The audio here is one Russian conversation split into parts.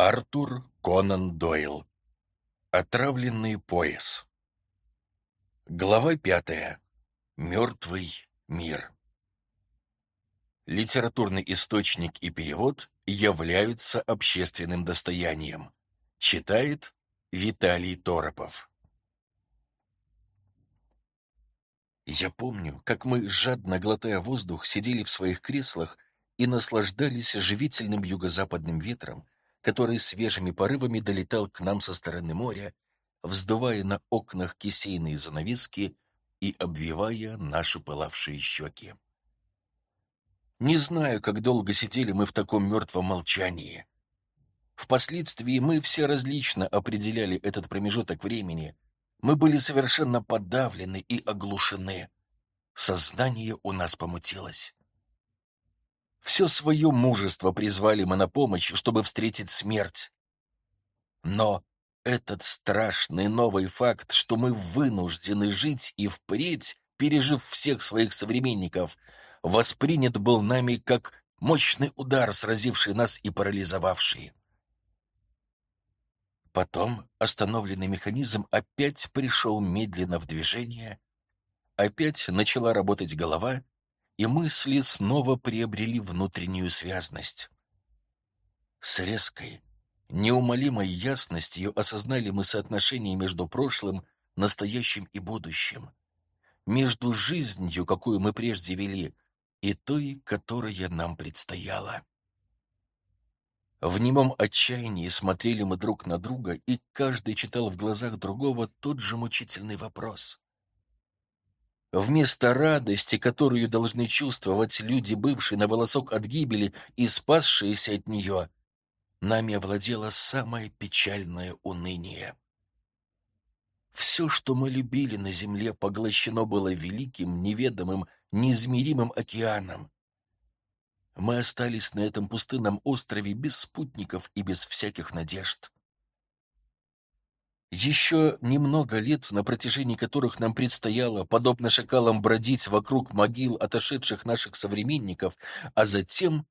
Артур Конан Дойл. Отравленный пояс. Глава пятая. Мертвый мир. Литературный источник и перевод являются общественным достоянием. Читает Виталий Торопов. Я помню, как мы, жадно глотая воздух, сидели в своих креслах и наслаждались живительным юго-западным ветром, который свежими порывами долетал к нам со стороны моря, вздувая на окнах кисейные занавески и обвивая наши пылавшие щеки. Не знаю, как долго сидели мы в таком мертвом молчании. Впоследствии мы все различно определяли этот промежуток времени. Мы были совершенно подавлены и оглушены. Сознание у нас помутилось. Все свое мужество призвали мы на помощь, чтобы встретить смерть. Но этот страшный новый факт, что мы вынуждены жить и впредь, пережив всех своих современников, воспринят был нами как мощный удар, сразивший нас и парализовавший. Потом остановленный механизм опять пришел медленно в движение, опять начала работать голова, и мысли снова приобрели внутреннюю связность. С резкой, неумолимой ясностью осознали мы соотношение между прошлым, настоящим и будущим, между жизнью, какую мы прежде вели, и той, которая нам предстояла. В немом отчаянии смотрели мы друг на друга, и каждый читал в глазах другого тот же мучительный вопрос. Вместо радости, которую должны чувствовать люди, бывшие на волосок от гибели и спасшиеся от нее, нами овладело самое печальное уныние. Все, что мы любили на земле, поглощено было великим, неведомым, неизмеримым океаном. Мы остались на этом пустынном острове без спутников и без всяких надежд. Еще немного лет, на протяжении которых нам предстояло, подобно шакалам, бродить вокруг могил отошедших наших современников, а затем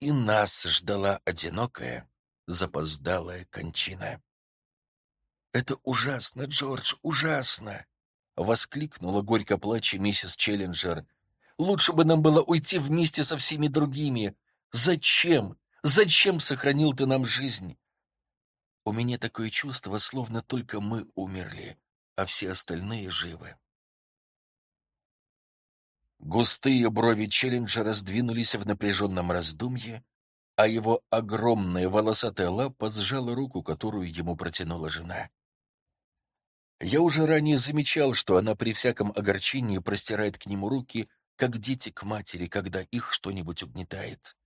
и нас ждала одинокая, запоздалая кончина. «Это ужасно, Джордж, ужасно!» — воскликнула горько плача миссис Челленджер. «Лучше бы нам было уйти вместе со всеми другими. Зачем? Зачем сохранил ты нам жизнь? У меня такое чувство, словно только мы умерли, а все остальные живы. Густые брови Челленджера сдвинулись в напряженном раздумье, а его огромная волосатая лапа сжала руку, которую ему протянула жена. Я уже ранее замечал, что она при всяком огорчении простирает к нему руки, как дети к матери, когда их что-нибудь угнетает.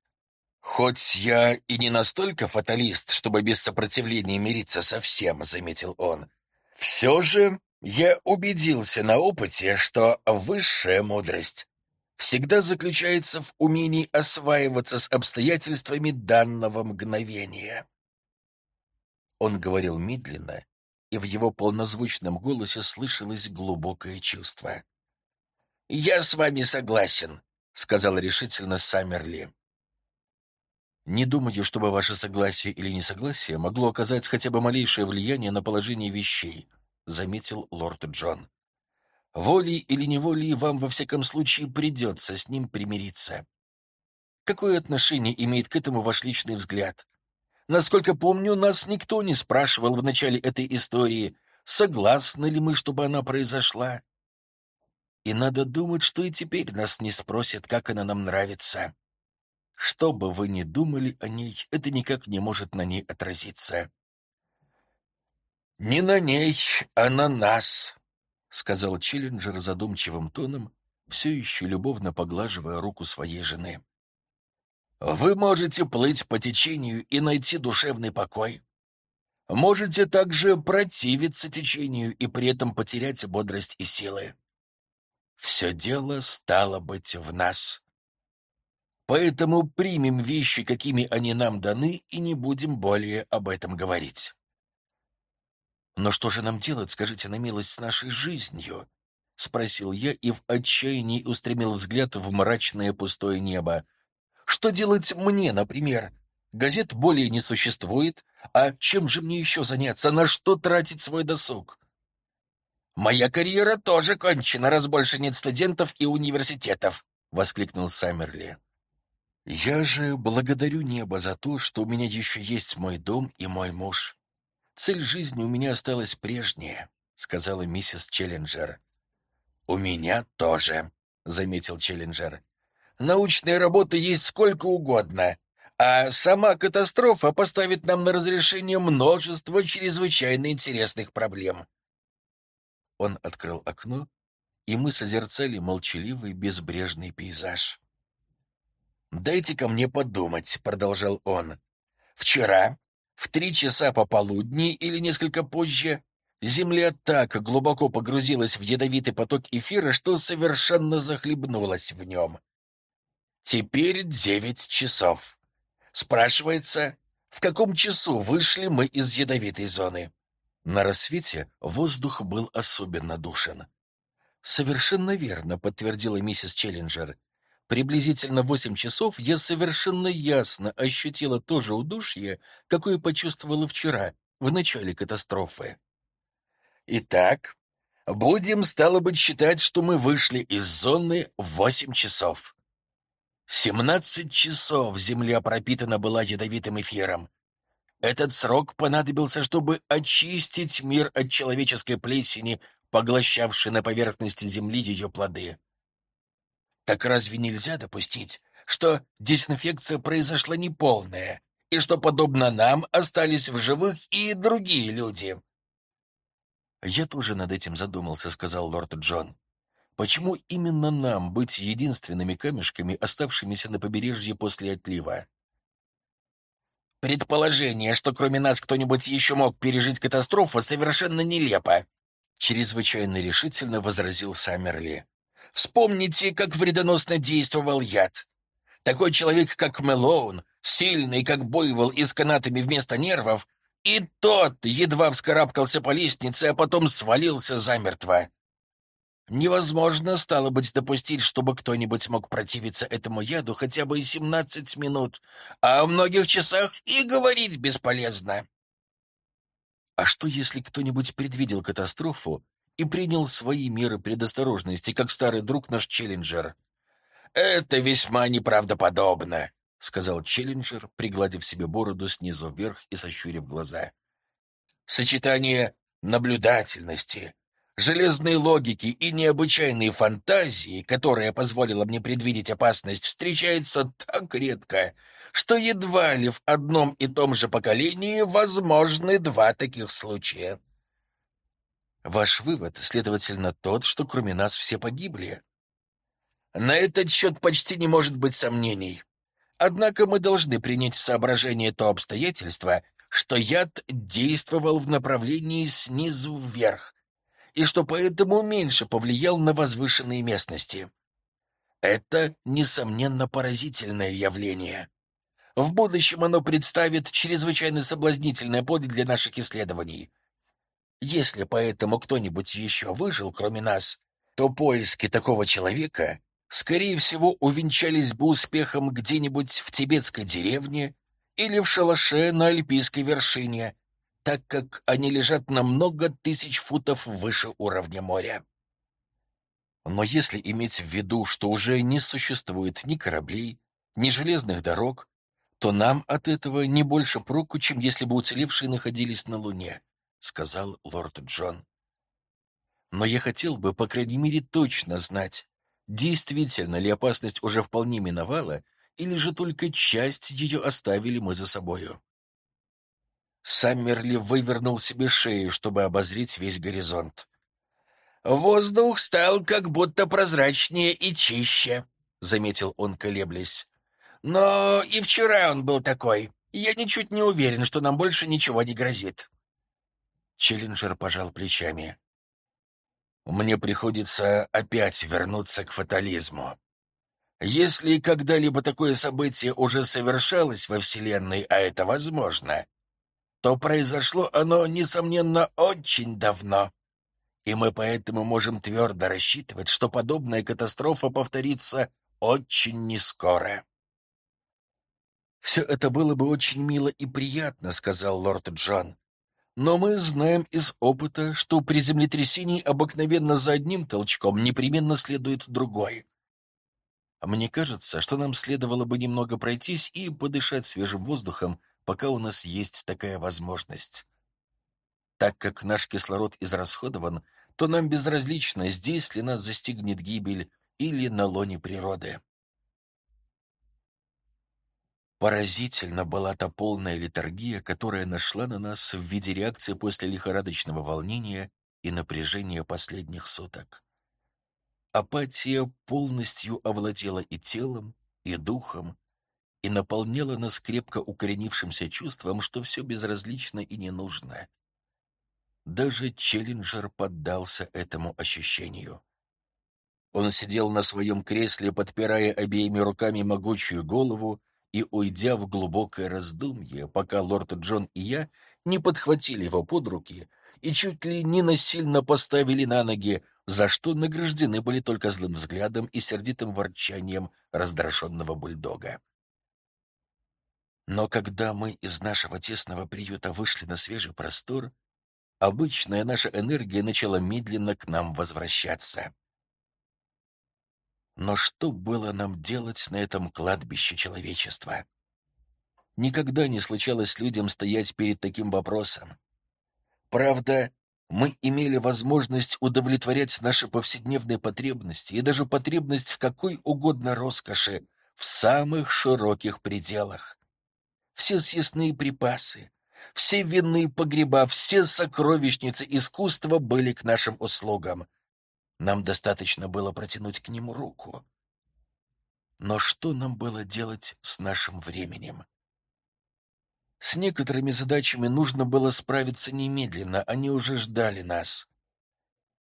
«Хоть я и не настолько фаталист, чтобы без сопротивления мириться со всем», — заметил он, — «все же я убедился на опыте, что высшая мудрость всегда заключается в умении осваиваться с обстоятельствами данного мгновения». Он говорил медленно, и в его полнозвучном голосе слышалось глубокое чувство. «Я с вами согласен», — сказал решительно Саммерли. Не думаю, чтобы ваше согласие или несогласие могло оказать хотя бы малейшее влияние на положение вещей, заметил лорд Джон. Волей или неволей вам во всяком случае придется с ним примириться. Какое отношение имеет к этому ваш личный взгляд? Насколько помню, нас никто не спрашивал в начале этой истории, согласны ли мы, чтобы она произошла. И надо думать, что и теперь нас не спросят, как она нам нравится. Что бы вы ни думали о ней, это никак не может на ней отразиться. «Не на ней, а на нас», — сказал Челленджер задумчивым тоном, все еще любовно поглаживая руку своей жены. «Вы можете плыть по течению и найти душевный покой. Можете также противиться течению и при этом потерять бодрость и силы. Все дело стало быть в нас. Поэтому примем вещи, какими они нам даны, и не будем более об этом говорить. Но что же нам делать, скажите на милость, с нашей жизнью? — спросил я и в отчаянии устремил взгляд в мрачное пустое небо. «Что делать мне, например? Газет более не существует, А чем же мне еще заняться? На что тратить свой досуг? «Моя карьера тоже кончена, раз больше нет студентов и университетов», — воскликнул Саммерли. «Я же благодарю небо за то, что у меня еще есть мой дом и мой муж. Цель жизни у меня осталась прежняя», — сказала миссис Челленджер. «У меня тоже», — заметил Челленджер. «Научной работы есть сколько угодно, а сама катастрофа поставит нам на разрешение множество чрезвычайно интересных проблем». Он открыл окно, и мы созерцали молчаливый безбрежный пейзаж. «Дайте ко мне подумать», — продолжал он. «Вчера, в три часа пополудни или несколько позже, Земля так глубоко погрузилась в ядовитый поток эфира, что совершенно захлебнулась в нем. Теперь девять часов. Спрашивается, в каком часу вышли мы из ядовитой зоны? На рассвете воздух был особенно душен. «Совершенно верно», — подтвердила миссис Челленджер. «Приблизительно восемь часов я совершенно ясно ощутила то же удушье, какое почувствовала вчера, в начале катастрофы». «Итак, будем, стало быть, считать, что мы вышли из зоны в восемь часов. Семнадцать часов земля пропитана была ядовитым эфиром. Этот срок понадобился, чтобы очистить мир от человеческой плесени, поглощавшей на поверхности земли ее плоды. Так разве нельзя допустить, что дезинфекция произошла неполная, и что, подобно нам, остались в живых и другие люди?» «Я тоже над этим задумался», — сказал лорд Джон. Почему именно нам быть единственными камешками, оставшимися на побережье после отлива? Предположение, что кроме нас кто-нибудь еще мог пережить катастрофу, совершенно нелепо. Чрезвычайно решительно возразил Саммерли. Вспомните, как вредоносно действовал яд. Такой человек, как Мэлоун, сильный, как Бойвол и с канатами вместо нервов, и тот едва вскарабкался по лестнице, а потом свалился замертво. Невозможно, стало быть, допустить, чтобы кто-нибудь мог противиться этому яду хотя бы и семнадцать минут, а о многих часах и говорить бесполезно. А что, если кто-нибудь предвидел катастрофу и принял свои меры предосторожности, как старый друг наш Челленджер? «Это весьма неправдоподобно», — сказал Челленджер, пригладив себе бороду снизу вверх и сощурив глаза. «Сочетание наблюдательности, железной логики и необычайной фантазии, которая позволила мне предвидеть опасность, встречается так редко, что едва ли в одном и том же поколении возможны два таких случая. Ваш вывод, следовательно, тот, что кроме нас все погибли. На этот счет почти не может быть сомнений. Однако мы должны принять в соображение то обстоятельство, что яд действовал в направлении снизу вверх, и что поэтому меньше повлиял на возвышенные местности. Это, несомненно, поразительное явление. В будущем оно представит чрезвычайно соблазнительное поле для наших исследований. Если поэтому кто-нибудь еще выжил, кроме нас, то поиски такого человека, скорее всего, увенчались бы успехом где-нибудь в тибетской деревне или в шалаше на альпийской вершине, так как они лежат на много тысяч футов выше уровня моря. Но если иметь в виду, что уже не существует ни кораблей, ни железных дорог, то нам от этого не больше проку, чем если бы уцелевшие находились на Луне, — сказал лорд Джон. Но я хотел бы, по крайней мере, точно знать, действительно ли опасность уже вполне миновала, или же только часть ее оставили мы за собою. Саммерли вывернул себе шею, чтобы обозреть весь горизонт. «Воздух стал как будто прозрачнее и чище», — заметил он, колеблясь. «Но и вчера он был такой. Я ничуть не уверен, что нам больше ничего не грозит». Челленджер пожал плечами. «Мне приходится опять вернуться к фатализму. Если когда-либо такое событие уже совершалось во Вселенной, а это возможно, то произошло оно, несомненно, очень давно. И мы поэтому можем твердо рассчитывать, что подобная катастрофа повторится очень нескоро. «Все это было бы очень мило и приятно», — сказал лорд Джон. «Но мы знаем из опыта, что при землетрясении обыкновенно за одним толчком непременно следует другой. Мне кажется, что нам следовало бы немного пройтись и подышать свежим воздухом, пока у нас есть такая возможность. Так как наш кислород израсходован, то нам безразлично, здесь ли нас застигнет гибель или на лоне природы. Поразительно была та полная литургия, которая нашла на нас в виде реакции после лихорадочного волнения и напряжения последних суток. Апатия полностью овладела и телом, и духом, и наполняла нас крепко укоренившимся чувством, что все безразлично и не нужно. Даже Челленджер поддался этому ощущению. Он сидел на своем кресле, подпирая обеими руками могучую голову и уйдя в глубокое раздумье, пока лорд Джон и я не подхватили его под руки и чуть ли не насильно поставили на ноги, за что награждены были только злым взглядом и сердитым ворчанием раздраженного бульдога. Но когда мы из нашего тесного приюта вышли на свежий простор, обычная наша энергия начала медленно к нам возвращаться. Но что было нам делать на этом кладбище человечества? Никогда не случалось людям стоять перед таким вопросом. Правда, мы имели возможность удовлетворять наши повседневные потребности и даже потребность в какой угодно роскоши в самых широких пределах. Все съестные припасы, все винные погреба, все сокровищницы искусства были к нашим услугам. Нам достаточно было протянуть к ним руку. Но что нам было делать с нашим временем? С некоторыми задачами нужно было справиться немедленно, они уже ждали нас.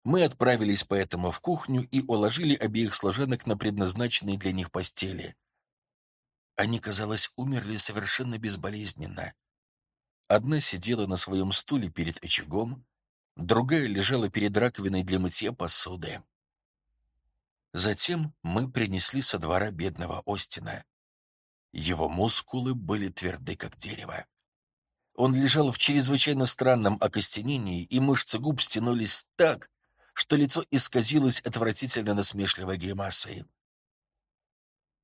Мы отправились поэтому в кухню и уложили обеих служанок на предназначенные для них постели. Они, казалось, умерли совершенно безболезненно. Одна сидела на своем стуле перед очагом, другая лежала перед раковиной для мытья посуды. Затем мы принесли со двора бедного Остина. Его мускулы были тверды, как дерево. Он лежал в чрезвычайно странном окостенении, и мышцы губ стянулись так, что лицо исказилось отвратительно насмешливой гримасой.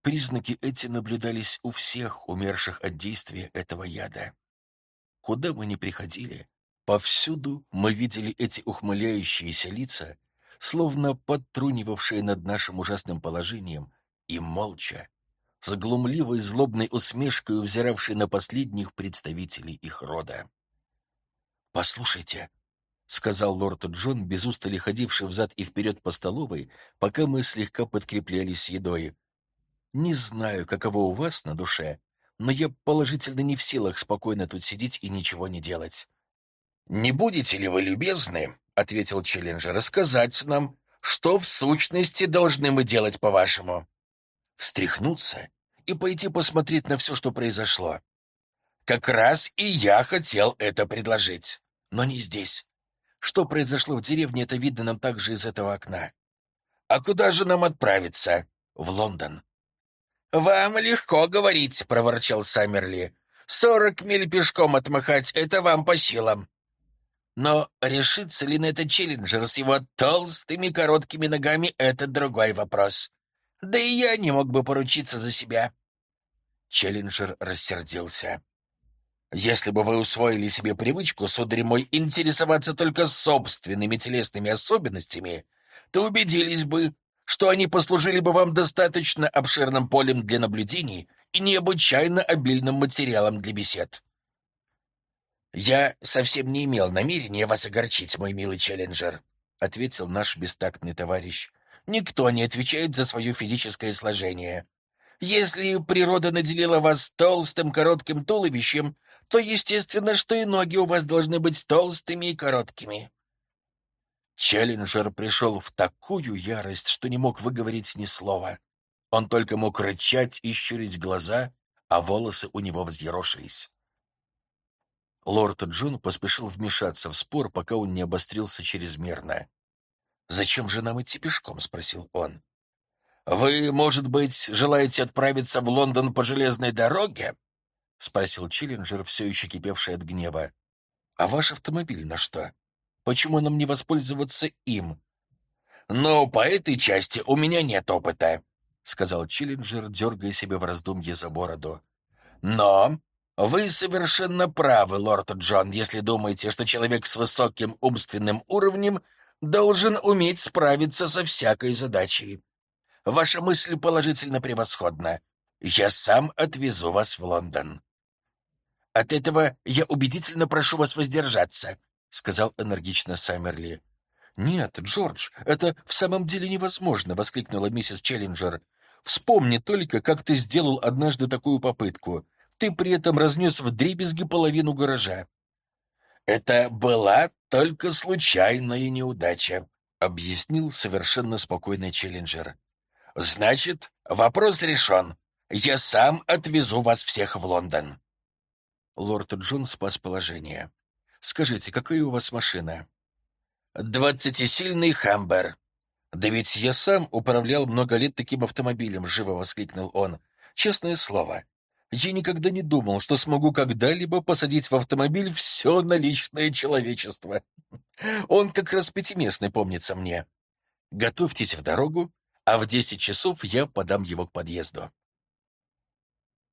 Признаки эти наблюдались у всех умерших от действия этого яда. Куда мы ни приходили, повсюду мы видели эти ухмыляющиеся лица, словно подтрунивавшие над нашим ужасным положением, и молча, с глумливой злобной усмешкой взиравшие на последних представителей их рода. «Послушайте», — сказал лорд Джон, без устали ходивший взад и вперед по столовой, пока мы слегка подкреплялись едой. «Не знаю, каково у вас на душе, но я положительно не в силах спокойно тут сидеть и ничего не делать. «Не будете ли вы любезны, — ответил Челленджер, — рассказать нам, что в сущности должны мы делать, по-вашему?» «Встряхнуться и пойти посмотреть на все, что произошло. Как раз и я хотел это предложить, но не здесь. Что произошло в деревне, это видно нам также из этого окна. А куда же нам отправиться? В Лондон. «Вам легко говорить», — проворчал Саммерли. «Сорок миль пешком отмахать — это вам по силам». Но решится ли на это Челленджер с его толстыми короткими ногами — это другой вопрос. Да и я не мог бы поручиться за себя. Челленджер рассердился. «Если бы вы усвоили себе привычку, сударь мой, интересоваться только собственными телесными особенностями, то убедились бы, что они послужили бы вам достаточно обширным полем для наблюдений и необычайно обильным материалом для бесед. «Я совсем не имел намерения вас огорчить, мой милый челленджер», — ответил наш бестактный товарищ. «Никто не отвечает за свое физическое сложение. Если природа наделила вас толстым коротким туловищем, то естественно, что и ноги у вас должны быть толстыми и короткими. Челленджер пришел в такую ярость, что не мог выговорить ни слова. Он только мог рычать и щурить глаза, а волосы у него взъерошились. Лорд Джон поспешил вмешаться в спор, пока он не обострился чрезмерно. «Зачем же нам идти пешком?» — спросил он. «Вы, может быть, желаете отправиться в Лондон по железной дороге?» спросил Челленджер, все еще кипевший от гнева. «А ваш автомобиль на что? Почему нам не воспользоваться им?» «Ну, по этой части у меня нет опыта», — сказал Челленджер, дергая себя в раздумье за бороду. «Но вы совершенно правы, лорд Джон, если думаете, что человек с высоким умственным уровнем должен уметь справиться со всякой задачей. Ваша мысль положительно превосходна. Я сам отвезу вас в Лондон». «От этого я убедительно прошу вас воздержаться», — сказал энергично Саммерли. «Нет, Джордж, это в самом деле невозможно!» — воскликнула миссис Челленджер. «Вспомни только, как ты сделал однажды такую попытку. Ты при этом разнес в дребезги половину гаража». «Это была только случайная неудача», — объяснил совершенно спокойный Челленджер. «Значит, вопрос решен. Я сам отвезу вас всех в Лондон». Лорд Джон спас положение. «Скажите, какая у вас машина?» «Двадцатисильный Хамбер». «Да ведь я сам управлял много лет таким автомобилем», — живо воскликнул он. «Честное слово, я никогда не думал, что смогу когда-либо посадить в автомобиль все наличное человечество. Он как раз пятиместный, помнится мне. Готовьтесь в дорогу, а в десять часов я подам его к подъезду».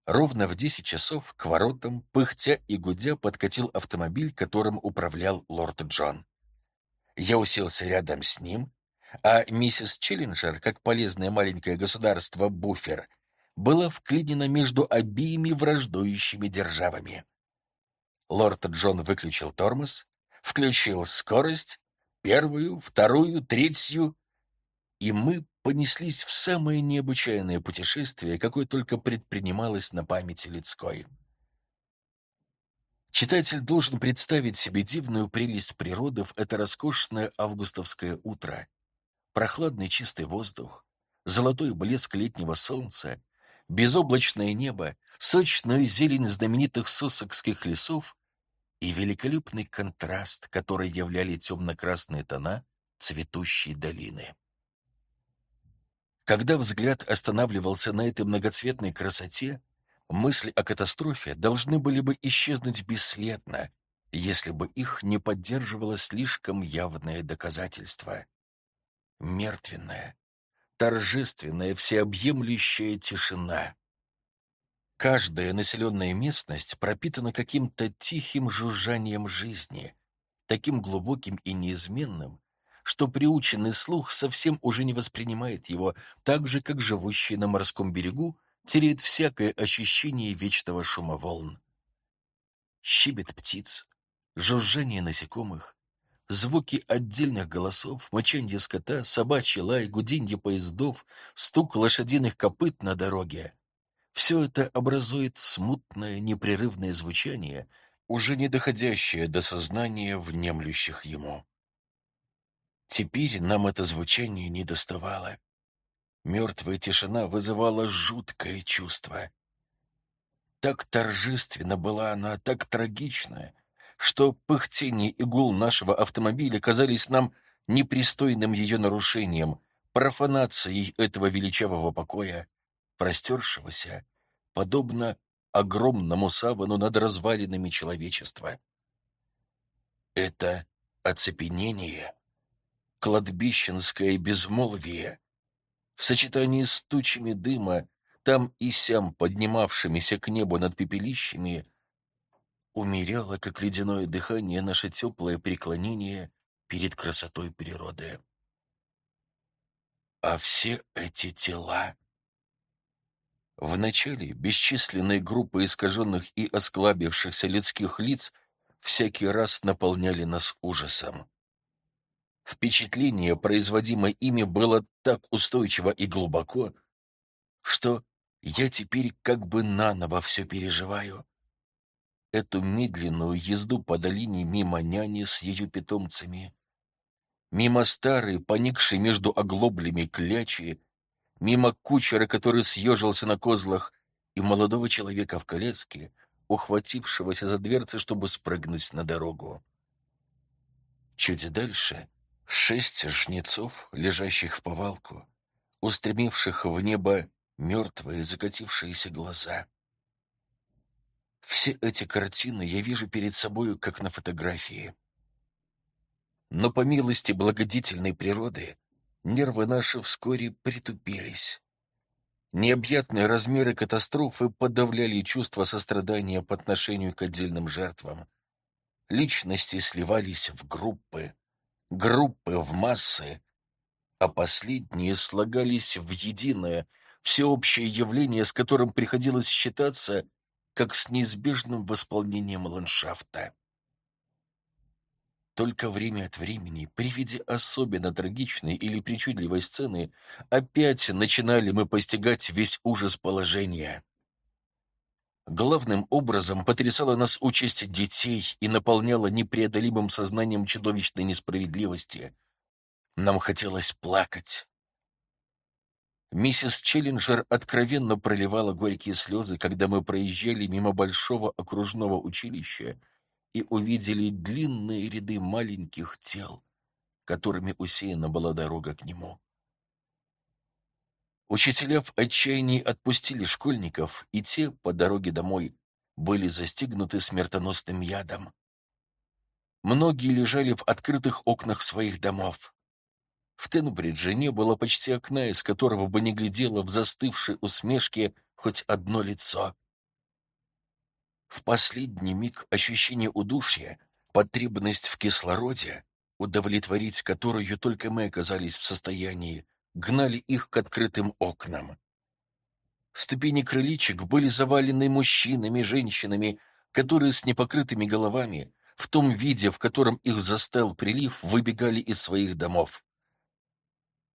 Ровно в десять часов к воротам, пыхтя и гудя, подкатил автомобиль, которым управлял лорд Джон. Я уселся рядом с ним, а миссис Челленджер, как полезное маленькое государство буфер, была вклинена между обеими враждующими державами. Лорд Джон выключил тормоз, включил скорость, первую, вторую, третью, и мы понеслись в самое необычайное путешествие, какое только предпринималось на памяти людской. Читатель должен представить себе дивную прелесть природы в это роскошное августовское утро. Прохладный чистый воздух, золотой блеск летнего солнца, безоблачное небо, сочную зелень знаменитых сусокских лесов и великолепный контраст, который являли темно-красные тона цветущей долины. Когда взгляд останавливался на этой многоцветной красоте, Мысли о катастрофе должны были бы исчезнуть бесследно, если бы их не поддерживало слишком явное доказательство. Мертвенная, торжественная, всеобъемлющая тишина. Каждая населенная местность пропитана каким-то тихим жужжанием жизни, таким глубоким и неизменным, что приученный слух совсем уже не воспринимает его так же, как живущий на морском берегу теряет всякое ощущение вечного шума волн. Щебет птиц, жужжание насекомых, звуки отдельных голосов, мочанье скота, собачий лай, гуденье поездов, стук лошадиных копыт на дороге — все это образует смутное, непрерывное звучание, уже не доходящее до сознания внемлющих ему. Теперь нам это звучание не доставало. Мертвая тишина вызывала жуткое чувство. Так торжественно была она, так трагична, что пыхтение и гул нашего автомобиля казались нам непристойным ее нарушением, профанацией этого величавого покоя, простершегося, подобно огромному савану над развалинами человечества. Это оцепенение, кладбищенское безмолвие, в сочетании с тучами дыма, там и сям поднимавшимися к небу над пепелищами, умеряло, как ледяное дыхание, наше теплое преклонение перед красотой природы. А все эти тела... Вначале бесчисленные группы искаженных и осклабившихся людских лиц всякий раз наполняли нас ужасом. Впечатление, производимое ими, было так устойчиво и глубоко, что я теперь как бы наново все переживаю. Эту медленную езду по долине мимо няни с ее питомцами, мимо старой, поникшей между оглоблями клячи, мимо кучера, который съежился на козлах, и молодого человека в коляске, ухватившегося за дверцы, чтобы спрыгнуть на дорогу. Чуть дальше Шесть жнецов, лежащих в повалку, устремивших в небо мертвые закатившиеся глаза. Все эти картины я вижу перед собою, как на фотографии. Но по милости благодетельной природы нервы наши вскоре притупились. Необъятные размеры катастрофы подавляли чувство сострадания по отношению к отдельным жертвам. Личности сливались в группы, группы в массы, а последние слагались в единое, всеобщее явление, с которым приходилось считаться, как с неизбежным восполнением ландшафта. Только время от времени, при виде особенно трагичной или причудливой сцены, опять начинали мы постигать весь ужас положения. Главным образом потрясала нас участь детей и наполняла непреодолимым сознанием чудовищной несправедливости. Нам хотелось плакать. Миссис Челленджер откровенно проливала горькие слезы, когда мы проезжали мимо большого окружного училища, и увидели длинные ряды маленьких тел, которыми усеяна была дорога к нему. Учителя в отчаянии отпустили школьников, и те, по дороге домой, были застигнуты смертоносным ядом. Многие лежали в открытых окнах своих домов. В Тенбридже не было почти окна, из которого бы не глядело в застывшей усмешке хоть одно лицо. В последний миг ощущение удушья, потребность в кислороде, удовлетворить которую только мы оказались в состоянии, гнали их к открытым окнам. Ступени крыличек были завалены мужчинами, женщинами, которые с непокрытыми головами, в том виде, в котором их застал прилив, выбегали из своих домов.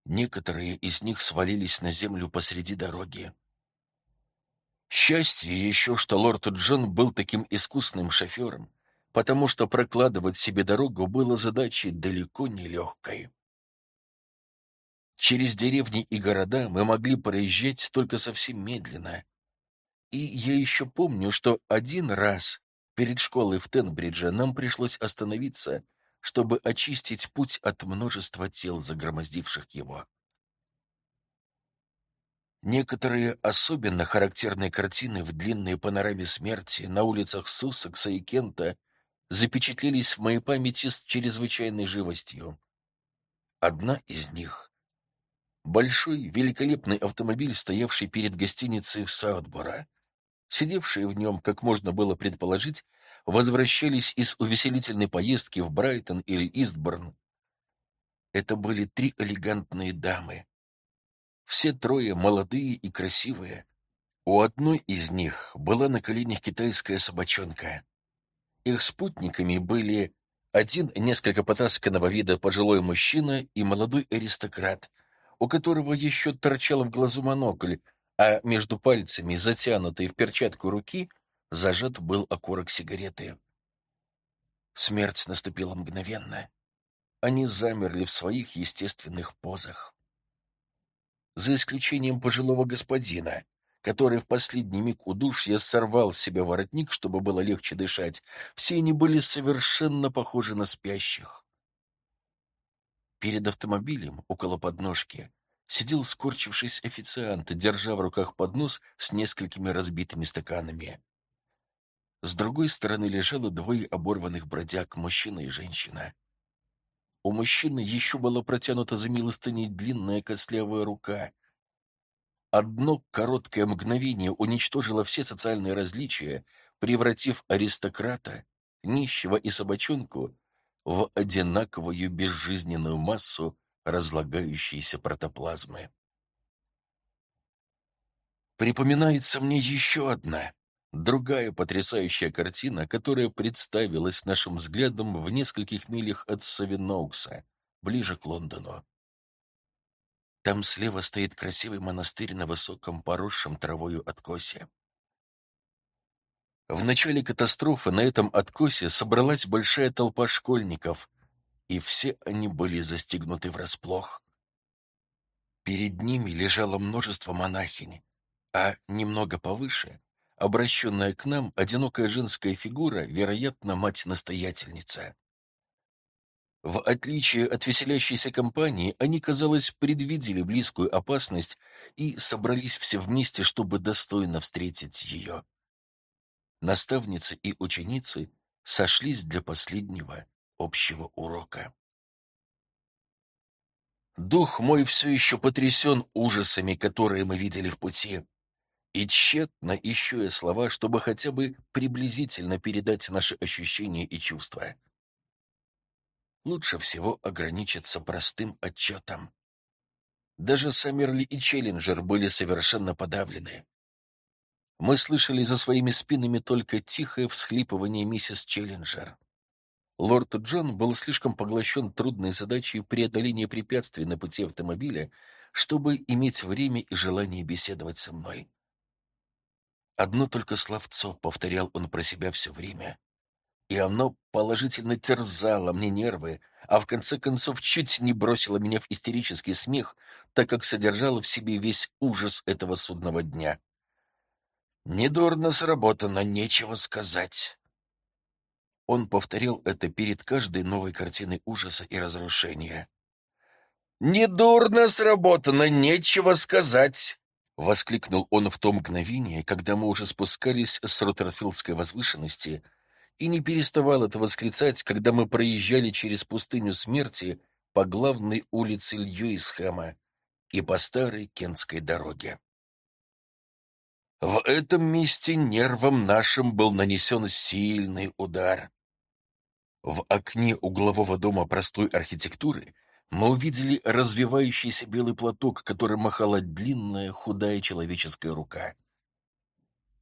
Некоторые из них свалились на землю посреди дороги. Счастье еще, что лорд Джон был таким искусным шофером, потому что прокладывать себе дорогу было задачей далеко не легкой. Через деревни и города мы могли проезжать только совсем медленно. И я еще помню, что один раз перед школой в Тенбридже нам пришлось остановиться, чтобы очистить путь от множества тел, загромоздивших его. Некоторые особенно характерные картины в длинной панораме смерти на улицах Суссекса и Кента запечатлелись в моей памяти с чрезвычайной живостью. Одна из них — большой, великолепный автомобиль, стоявший перед гостиницей в Саутборо. Сидевшие в нем, как можно было предположить, возвращались из увеселительной поездки в Брайтон или Истборн. Это были три элегантные дамы, все трое молодые и красивые. У одной из них была на коленях китайская собачонка. Их спутниками были один несколько потасканного вида пожилой мужчина и молодой аристократ, у которого еще торчал в глазу монокль, а между пальцами, затянутой в перчатку руки, зажат был окурок сигареты. Смерть наступила мгновенно. Они замерли в своих естественных позах за исключением пожилого господина, который в последний миг удушья сорвал с себя воротник, чтобы было легче дышать, все они были совершенно похожи на спящих. Перед автомобилем, около подножки, сидел скорчившись официант, держа в руках поднос с несколькими разбитыми стаканами. С другой стороны лежало двое оборванных бродяг, мужчина и женщина. У мужчины еще была протянута за милостыней длинная костлявая рука. Одно короткое мгновение уничтожило все социальные различия, превратив аристократа, нищего и собачонку в одинаковую безжизненную массу разлагающейся протоплазмы. Припоминается мне еще одна, Другая потрясающая картина, которая представилась нашим взглядом в нескольких милях от Савиноукса, ближе к Лондону. Там слева стоит красивый монастырь на высоком поросшем травою откосе. В начале катастрофы на этом откосе собралась большая толпа школьников, и все они были застигнуты врасплох. Перед ними лежало множество монахинь, а немного повыше обращенная к нам одинокая женская фигура, вероятно, мать-настоятельница. В отличие от веселящейся компании, они, казалось, предвидели близкую опасность и собрались все вместе, чтобы достойно встретить ее. наставницы и ученицы сошлись для последнего общего урока. Дух мой все еще потрясен ужасами, которые мы видели в пути, и тщетно ищу я слова, чтобы хотя бы приблизительно передать наши ощущения и чувства. Лучше всего ограничиться простым отчетом. Даже Саммерли и Челленджер были совершенно подавлены. Мы слышали за своими спинами только тихое всхлипывание миссис Челленджер. Лорд Джон был слишком поглощен трудной задачей преодоления препятствий на пути автомобиля, чтобы иметь время и желание беседовать со мной. Одно только словцо повторял он про себя все время, и оно положительно терзало мне нервы, а в конце концов чуть не бросило меня в истерический смех, так как содержало в себе весь ужас этого судного дня. «Недурно сработано, нечего сказать». Он повторял это перед каждой новой картиной ужаса и разрушения. «Недурно сработано, нечего сказать!» — воскликнул он в то мгновение, когда мы уже спускались с Роттерфилдской возвышенности, и не переставал это восклицать, когда мы проезжали через пустыню смерти по главной улице Льюисхэма и по старой Кентской дороге. В этом месте нервам нашим был нанесен сильный удар. В окне углового дома простой архитектуры мы увидели развивающийся белый платок, который махала длинная худая человеческая рука.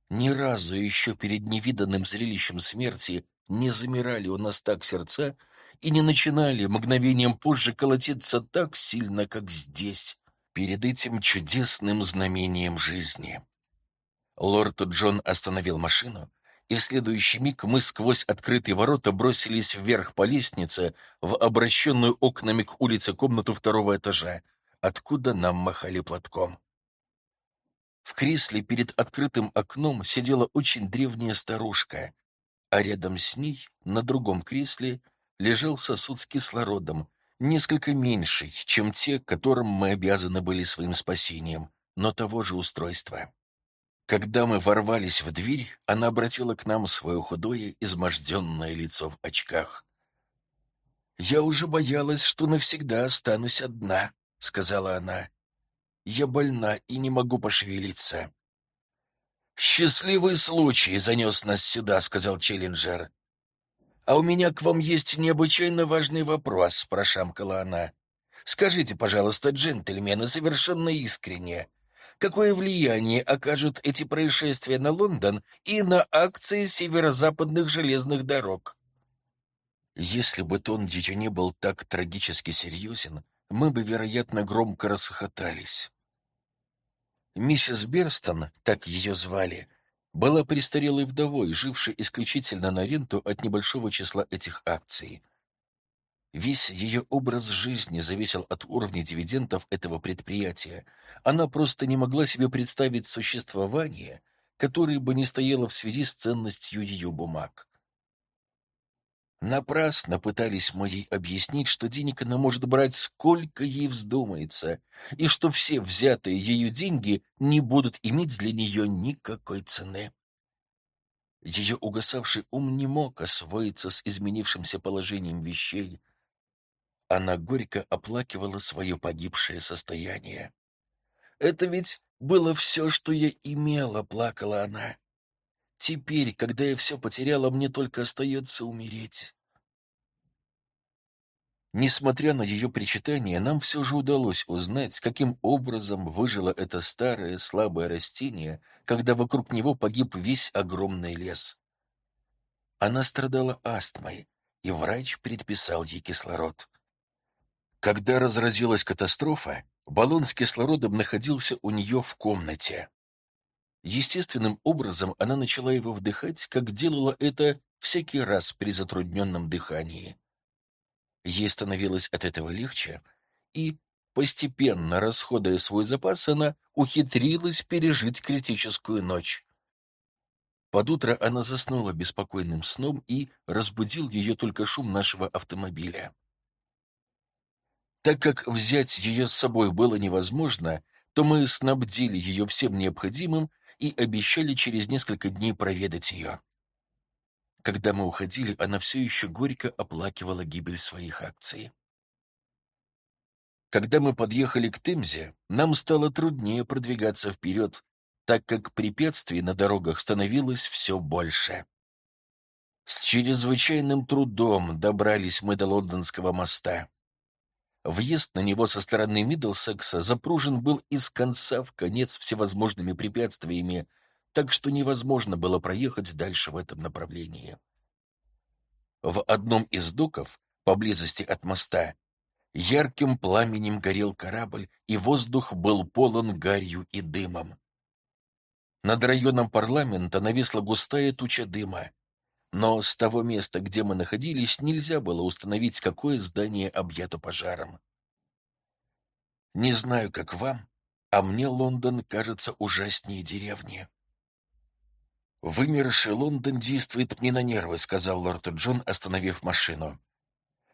Ни разу еще перед невиданным зрелищем смерти не замирали у нас так сердца и не начинали мгновением позже колотиться так сильно, как здесь, перед этим чудесным знамением жизни. Лорд Джон остановил машину, и в следующий миг мы сквозь открытые ворота бросились вверх по лестнице в обращенную окнами к улице комнату второго этажа, откуда нам махали платком. В кресле перед открытым окном сидела очень древняя старушка, а рядом с ней, на другом кресле, лежал сосуд с кислородом, несколько меньший, чем те, которым мы обязаны были своим спасением, но того же устройства. Когда мы ворвались в дверь, она обратила к нам свое худое, изможденное лицо в очках. «Я уже боялась, что навсегда останусь одна», — сказала она. «Я больна и не могу пошевелиться». «Счастливый случай занес нас сюда», — сказал Челленджер. «А у меня к вам есть необычайно важный вопрос», — прошамкала она. «Скажите, пожалуйста, джентльмены, совершенно искренне, какое влияние окажут эти происшествия на Лондон и на акции северо-западных железных дорог. Если бы тон ее не был так трагически серьезен, мы бы, вероятно, громко расхохотались. Миссис Берстон, так ее звали, была престарелой вдовой, жившей исключительно на ренту от небольшого числа этих акций. Весь ее образ жизни зависел от уровня дивидендов этого предприятия. Она просто не могла себе представить существование, которое бы не стояло в связи с ценностью ее бумаг. Напрасно пытались мы ей объяснить, что денег она может брать сколько ей вздумается, и что все взятые ею деньги не будут иметь для нее никакой цены. Ее угасавший ум не мог освоиться с изменившимся положением вещей, она горько оплакивала свое погибшее состояние. «Это ведь было все, что я имела», — плакала она. «Теперь, когда я все потеряла, мне только остается умереть». Несмотря на ее причитание, нам все же удалось узнать, каким образом выжило это старое слабое растение, когда вокруг него погиб весь огромный лес. Она страдала астмой, и врач предписал ей кислород. Когда разразилась катастрофа, баллон с кислородом находился у нее в комнате. Естественным образом она начала его вдыхать, как делала это всякий раз при затрудненном дыхании. Ей становилось от этого легче, и, постепенно расходуя свой запас, она ухитрилась пережить критическую ночь. Под утро она заснула беспокойным сном и разбудил ее только шум нашего автомобиля. Так как взять ее с собой было невозможно, то мы снабдили ее всем необходимым и обещали через несколько дней проведать ее. Когда мы уходили, она все еще горько оплакивала гибель своих акций. Когда мы подъехали к Темзе, нам стало труднее продвигаться вперед, так как препятствий на дорогах становилось все больше. С чрезвычайным трудом добрались мы до Лондонского моста. Въезд на него со стороны Миддлсекса запружен был из конца в конец всевозможными препятствиями, так что невозможно было проехать дальше в этом направлении. В одном из доков, поблизости от моста, ярким пламенем горел корабль, и воздух был полон гарью и дымом. Над районом парламента нависла густая туча дыма, но с того места, где мы находились, нельзя было установить, какое здание объято пожаром. Не знаю, как вам, а мне Лондон кажется ужаснее деревни. «Вымерший Лондон действует мне на нервы», — сказал лорд Джон, остановив машину.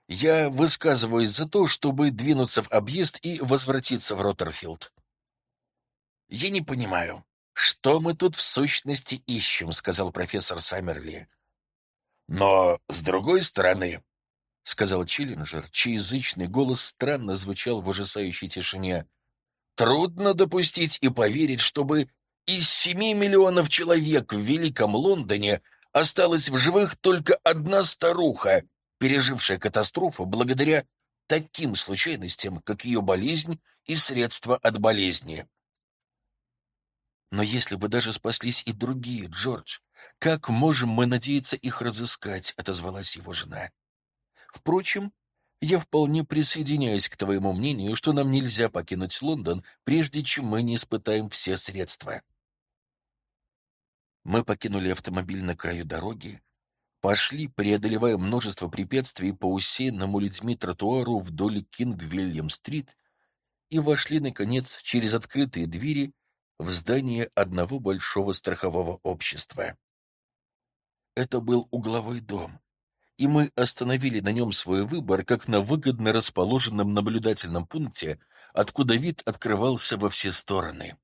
«Я высказываюсь за то, чтобы двинуться в объезд и возвратиться в Роттерфилд». «Я не понимаю, что мы тут в сущности ищем», — сказал профессор Саммерли. «Но, с другой стороны», — сказал Чиллинджер, чей язычный голос странно звучал в ужасающей тишине, «трудно допустить и поверить, чтобы из семи миллионов человек в Великом Лондоне осталась в живых только одна старуха, пережившая катастрофу благодаря таким случайностям, как ее болезнь и средства от болезни. Но если бы даже спаслись и другие, Джордж, как можем мы надеяться их разыскать, отозвалась его жена. Впрочем, я вполне присоединяюсь к твоему мнению, что нам нельзя покинуть Лондон, прежде чем мы не испытаем все средства. Мы покинули автомобиль на краю дороги, пошли, преодолевая множество препятствий по усеянному людьми тротуару вдоль Кинг-Вильям-стрит и вошли, наконец, через открытые двери в здание одного большого страхового общества. Это был угловой дом, и мы остановили на нем свой выбор, как на выгодно расположенном наблюдательном пункте, откуда вид открывался во все стороны.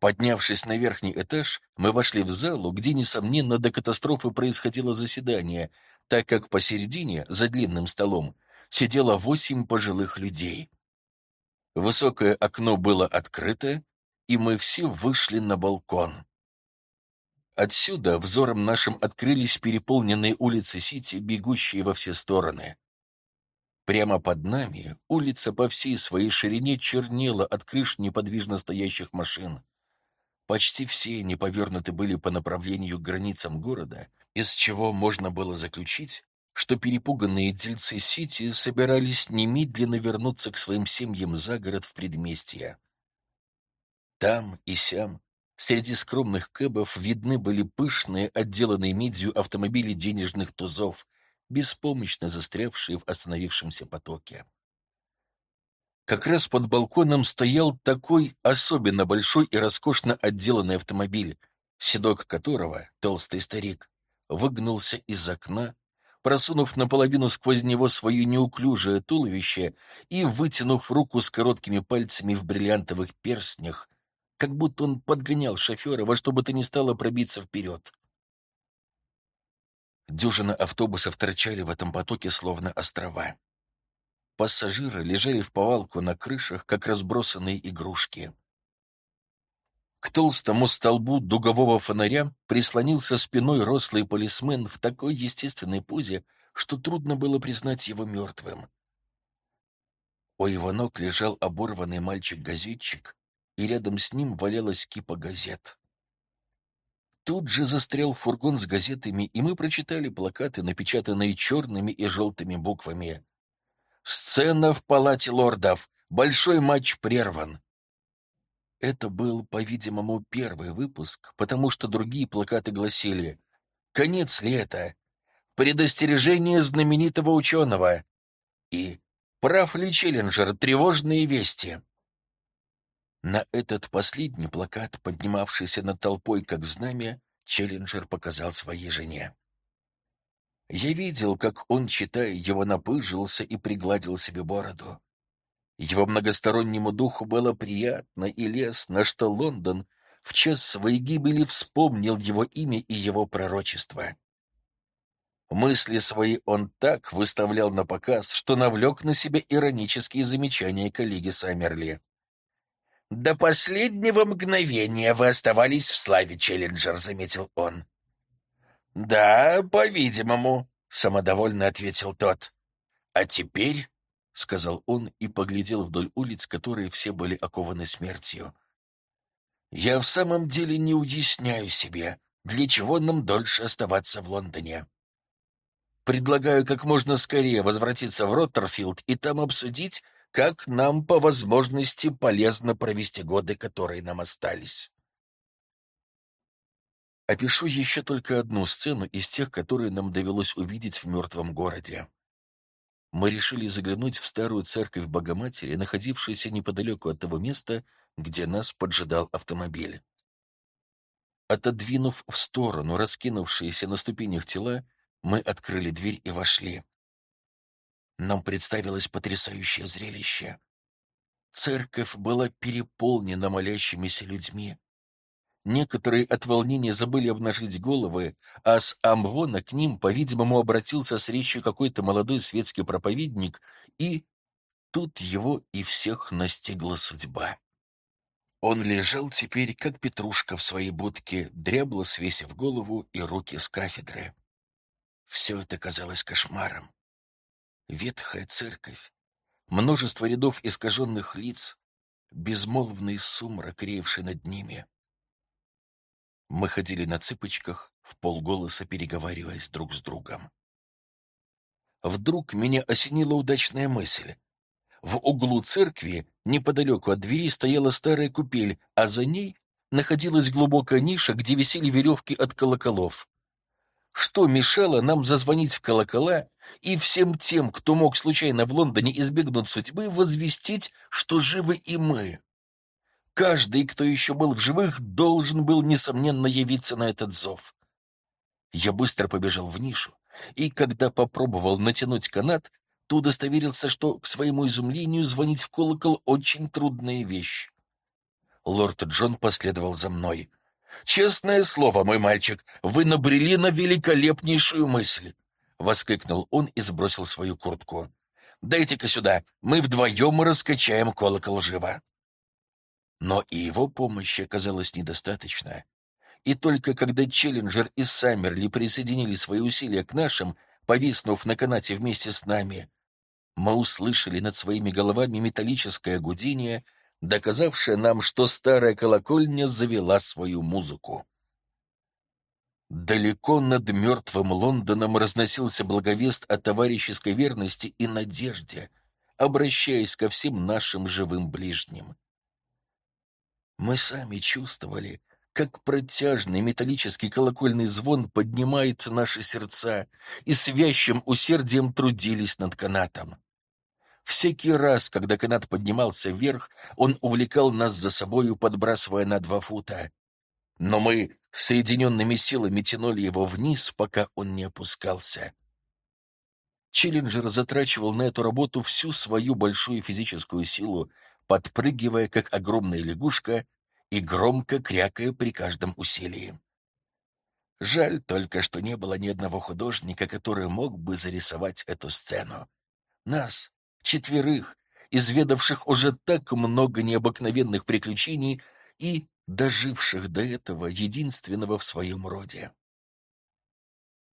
Поднявшись на верхний этаж, мы вошли в залу, где, несомненно, до катастрофы происходило заседание, так как посередине, за длинным столом, сидело восемь пожилых людей. Высокое окно было открыто, и мы все вышли на балкон. Отсюда взором нашим открылись переполненные улицы Сити, бегущие во все стороны. Прямо под нами улица по всей своей ширине чернела от крыш неподвижно стоящих машин. Почти все не повернуты были по направлению к границам города, из чего можно было заключить, что перепуганные дельцы Сити собирались немедленно вернуться к своим семьям за город в предместье. Там и сям, среди скромных кэбов, видны были пышные, отделанные медью автомобили денежных тузов, беспомощно застрявшие в остановившемся потоке. Как раз под балконом стоял такой особенно большой и роскошно отделанный автомобиль, седок которого, толстый старик, выгнулся из окна, просунув наполовину сквозь него свое неуклюжее туловище и вытянув руку с короткими пальцами в бриллиантовых перстнях, как будто он подгонял шофера во что бы то ни стало пробиться вперед. Дюжина автобусов торчали в этом потоке, словно острова. Пассажиры лежали в повалку на крышах, как разбросанные игрушки. К толстому столбу дугового фонаря прислонился спиной рослый полисмен в такой естественной позе, что трудно было признать его мертвым. У его ног лежал оборванный мальчик-газетчик, и рядом с ним валялась кипа газет. Тут же застрял фургон с газетами, и мы прочитали плакаты, напечатанные черными и желтыми буквами. Сцена в палате лордов. Большой матч прерван. Это был, по-видимому, первый выпуск, потому что другие плакаты гласили «Конец лета», «Предостережение знаменитого ученого» и «Прав ли Челленджер? Тревожные вести». На этот последний плакат, поднимавшийся над толпой как знамя, Челленджер показал своей жене. Я видел, как он, читая его, напыжился и пригладил себе бороду. Его многостороннему духу было приятно и лестно, что Лондон в час своей гибели вспомнил его имя и его пророчество. Мысли свои он так выставлял на показ, что навлек на себя иронические замечания коллеги Саммерли. «До последнего мгновения вы оставались в славе, Челленджер», — заметил он. «Да, по-видимому», — самодовольно ответил тот. «А теперь», — сказал он и поглядел вдоль улиц, которые все были окованы смертью, «я в самом деле не уясняю себе, для чего нам дольше оставаться в Лондоне. Предлагаю как можно скорее возвратиться в Роттерфилд и там обсудить, как нам по возможности полезно провести годы, которые нам остались. Опишу еще только одну сцену из тех, которые нам довелось увидеть в мертвом городе. Мы решили заглянуть в старую церковь Богоматери, находившуюся неподалеку от того места, где нас поджидал автомобиль. Отодвинув в сторону раскинувшиеся на ступенях тела, мы открыли дверь и вошли. Нам представилось потрясающее зрелище. Церковь была переполнена молящимися людьми. Некоторые от волнения забыли обнажить головы, а с Амвона к ним, по-видимому, обратился с речью какой-то молодой светский проповедник, и тут его и всех настигла судьба. Он лежал теперь, как петрушка в своей будке, дрябло свесив голову и руки с кафедры. Все это казалось кошмаром. Ветхая церковь, множество рядов искаженных лиц, безмолвный сумрак, реевший над ними. Мы ходили на цыпочках, в полголоса переговариваясь друг с другом. Вдруг меня осенила удачная мысль. В углу церкви, неподалеку от двери, стояла старая купель, а за ней находилась глубокая ниша, где висели веревки от колоколов. Что мешало нам зазвонить в колокола и всем тем, кто мог случайно в Лондоне избегнуть судьбы, возвестить, что живы и мы? Каждый, кто еще был в живых, должен был, несомненно, явиться на этот зов. Я быстро побежал в нишу, и когда попробовал натянуть канат, то удостоверился, что, к своему изумлению, звонить в колокол — очень трудная вещь. Лорд Джон последовал за мной — «Честное слово, мой мальчик, вы набрели на великолепнейшую мысль!» — воскликнул он и сбросил свою куртку. «Дайте-ка сюда, мы вдвоем раскачаем колокол живо!» Но и его помощи оказалось недостаточно. И только когда Челленджер и Саммерли присоединили свои усилия к нашим, повиснув на канате вместе с нами, мы услышали над своими головами металлическое гудение — доказавшая нам, что старая колокольня завела свою музыку. Далеко над мертвым Лондоном разносился благовест о товарищеской верности и надежде, обращаясь ко всем нашим живым ближним. Мы сами чувствовали, как протяжный металлический колокольный звон поднимает наши сердца, и с усердием трудились над канатом. Всякий раз, когда канат поднимался вверх, он увлекал нас за собою, подбрасывая на два фута. Но мы соединенными силами тянули его вниз, пока он не опускался. Челленджер затрачивал на эту работу всю свою большую физическую силу, подпрыгивая, как огромная лягушка, и громко крякая при каждом усилии. Жаль только, что не было ни одного художника, который мог бы зарисовать эту сцену. Нас, четверых, изведавших уже так много необыкновенных приключений и доживших до этого единственного в своем роде.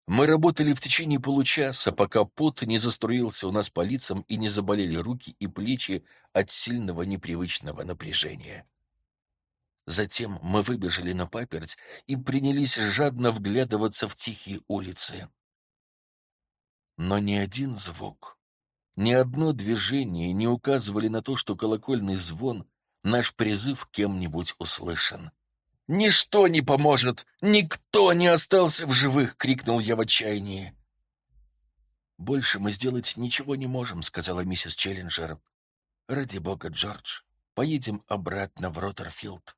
Мы работали в течение получаса, пока пот не заструился у нас по лицам и не заболели руки и плечи от сильного непривычного напряжения. Затем мы выбежали на паперть и принялись жадно вглядываться в тихие улицы. Но ни один звук, ни одно движение не указывали на то, что колокольный звон, наш призыв кем-нибудь услышан. «Ничто не поможет! Никто не остался в живых!» — крикнул я в отчаянии. «Больше мы сделать ничего не можем», — сказала миссис Челленджер. «Ради бога, Джордж, поедем обратно в Роттерфилд.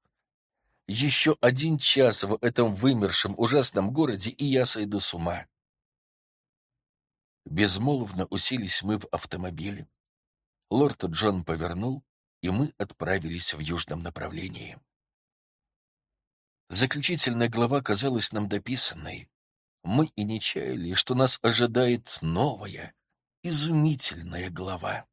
Еще один час в этом вымершем ужасном городе, и я сойду с ума. Безмолвно уселись мы в автомобиле. Лорд Джон повернул, и мы отправились в южном направлении. Заключительная глава казалась нам дописанной. Мы и не чаяли, что нас ожидает новая, изумительная глава.